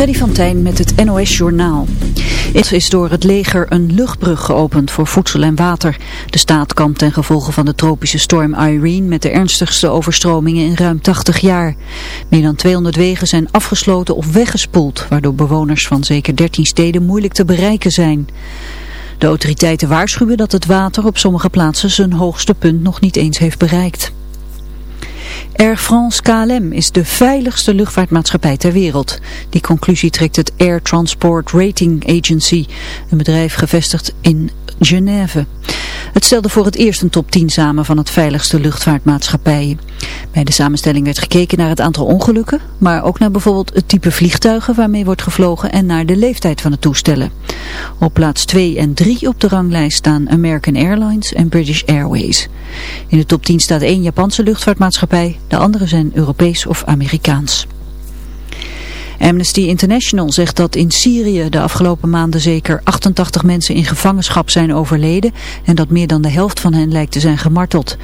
Freddy van Tijn met het NOS Journaal. Het is door het leger een luchtbrug geopend voor voedsel en water. De staat kampt ten gevolge van de tropische storm Irene met de ernstigste overstromingen in ruim 80 jaar. Meer dan 200 wegen zijn afgesloten of weggespoeld, waardoor bewoners van zeker 13 steden moeilijk te bereiken zijn. De autoriteiten waarschuwen dat het water op sommige plaatsen zijn hoogste punt nog niet eens heeft bereikt. Air France KLM is de veiligste luchtvaartmaatschappij ter wereld. Die conclusie trekt het Air Transport Rating Agency, een bedrijf gevestigd in Genève. Het stelde voor het eerst een top 10 samen van het veiligste luchtvaartmaatschappijen. Bij de samenstelling werd gekeken naar het aantal ongelukken, maar ook naar bijvoorbeeld het type vliegtuigen waarmee wordt gevlogen en naar de leeftijd van de toestellen. Op plaats 2 en 3 op de ranglijst staan American Airlines en British Airways. In de top 10 staat één Japanse luchtvaartmaatschappij, de andere zijn Europees of Amerikaans. Amnesty International zegt dat in Syrië de afgelopen maanden zeker 88 mensen in gevangenschap zijn overleden en dat meer dan de helft van hen lijkt te zijn gemarteld.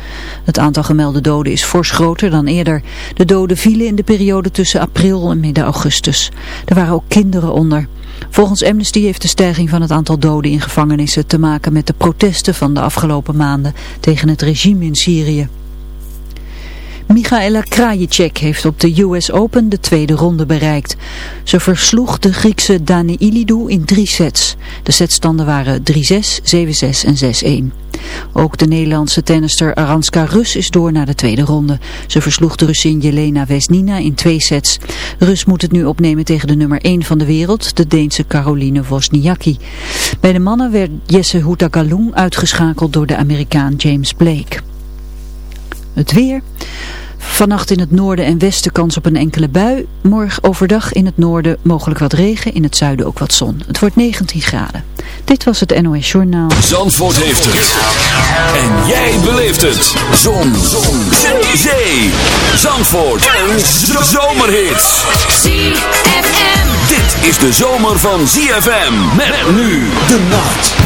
Het aantal gemelde doden is fors groter dan eerder. De doden vielen in de periode tussen april en midden augustus. Er waren ook kinderen onder. Volgens Amnesty heeft de stijging van het aantal doden in gevangenissen te maken met de protesten van de afgelopen maanden tegen het regime in Syrië. Michaela Krajicek heeft op de US Open de tweede ronde bereikt. Ze versloeg de Griekse Dani Ilidou in drie sets. De setstanden waren 3-6, 7-6 en 6-1. Ook de Nederlandse tennister Aranska Rus is door naar de tweede ronde. Ze versloeg de Russin Jelena Vesnina in twee sets. Rus moet het nu opnemen tegen de nummer 1 van de wereld, de Deense Caroline Wozniacki. Bij de mannen werd Jesse Houtagalung uitgeschakeld door de Amerikaan James Blake. Het weer. Vannacht in het noorden en westen kans op een enkele bui. Morgen overdag in het noorden mogelijk wat regen, in het zuiden ook wat zon. Het wordt 19 graden. Dit was het NOS Journaal. Zandvoort heeft het. En jij beleeft het. Zon. zon. Zee. Zee. Zandvoort. Een zomerhit. ZFM. Dit is de zomer van ZFM. Met nu de nacht.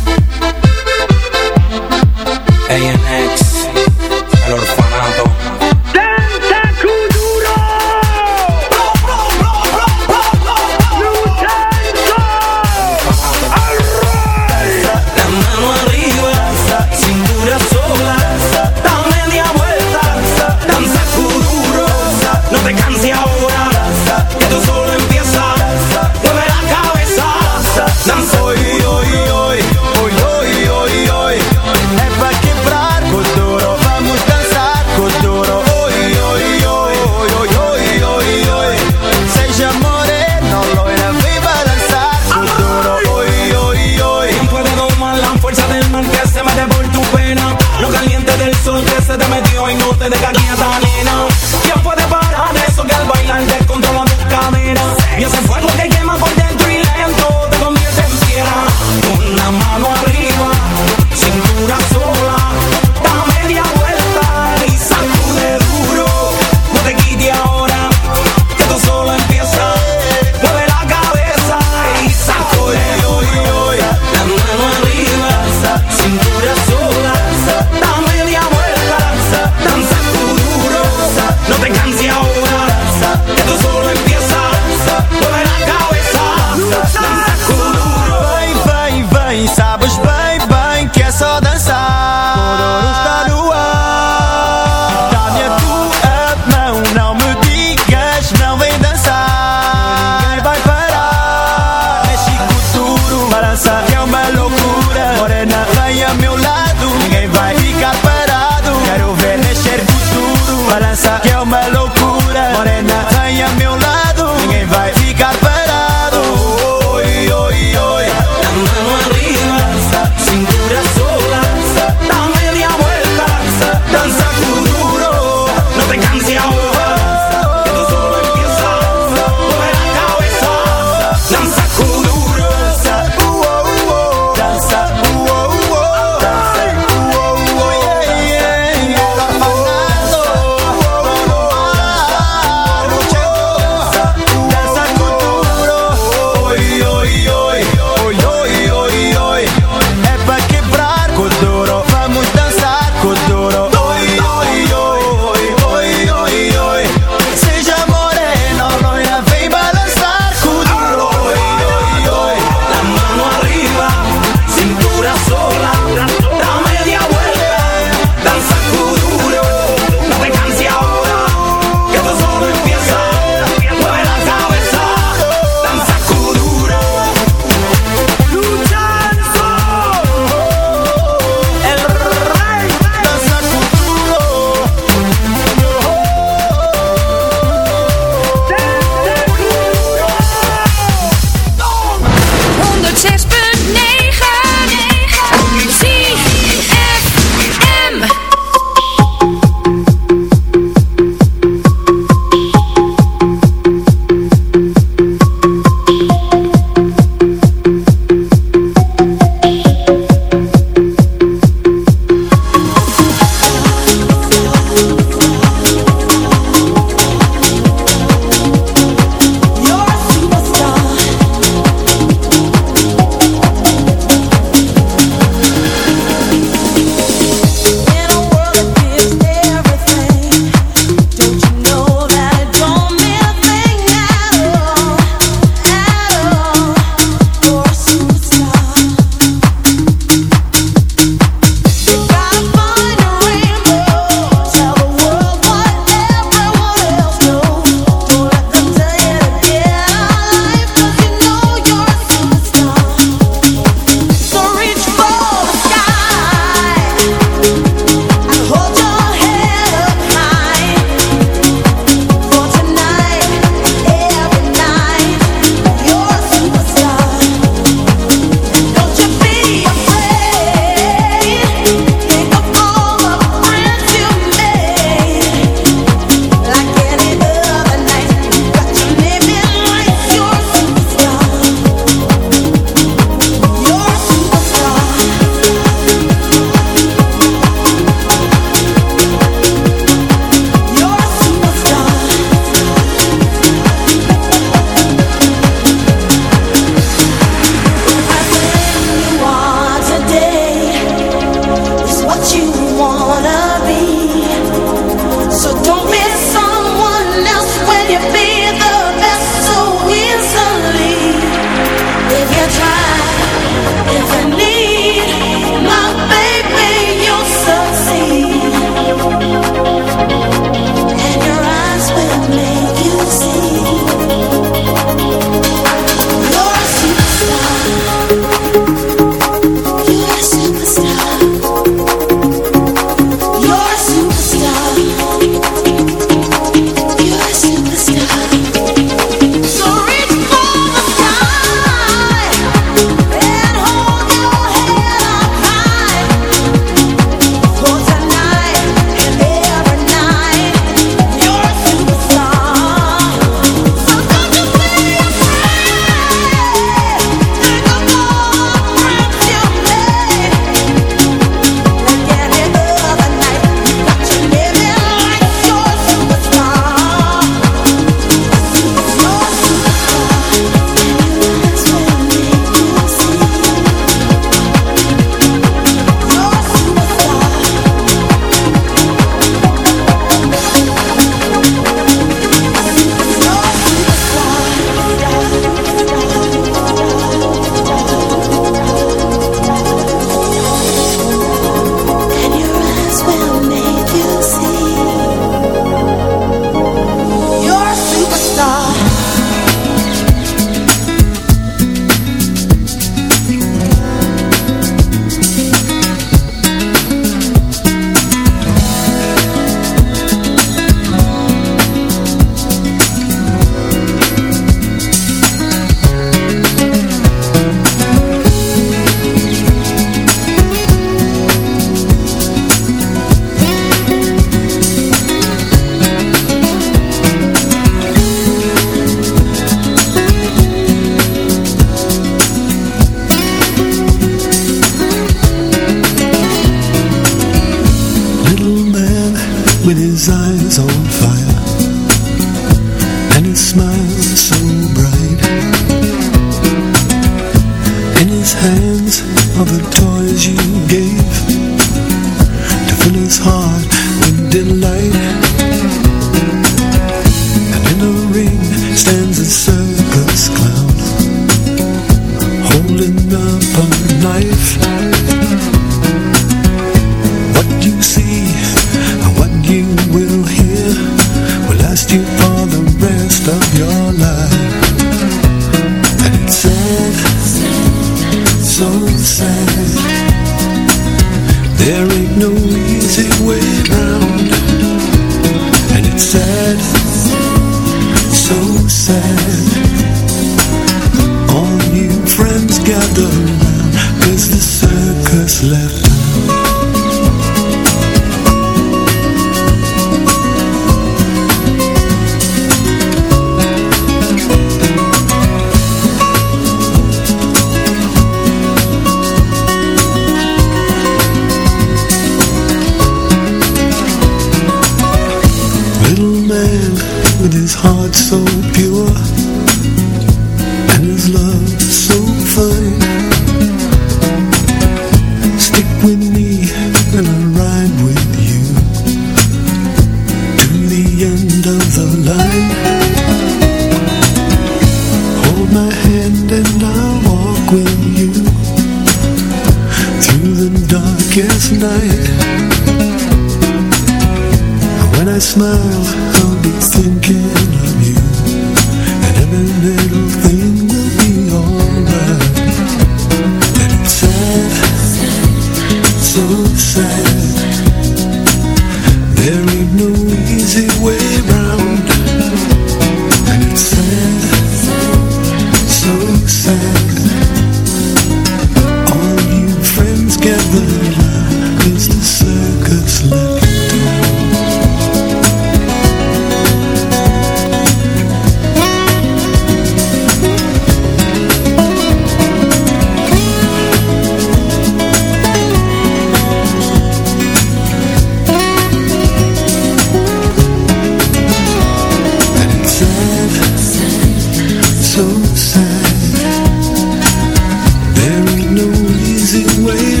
easy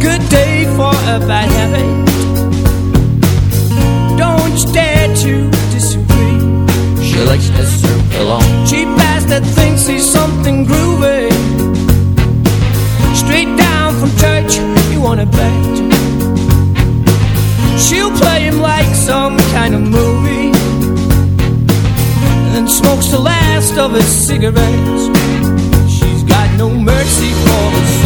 good day for a bad habit. Don't you dare to disagree. She likes to serve alone. Cheap ass that thinks he's something groovy. Straight down from church, you wanna bet. She'll play him like some kind of movie. And then smokes the last of his cigarettes. She's got no mercy for the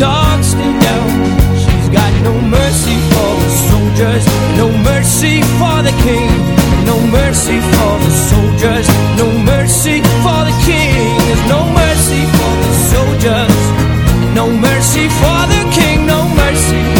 dogs stay down. She's got no mercy for the soldiers, no mercy for the king, no mercy for the soldiers, no mercy for the king. There's no mercy for the soldiers, no mercy for the king, no mercy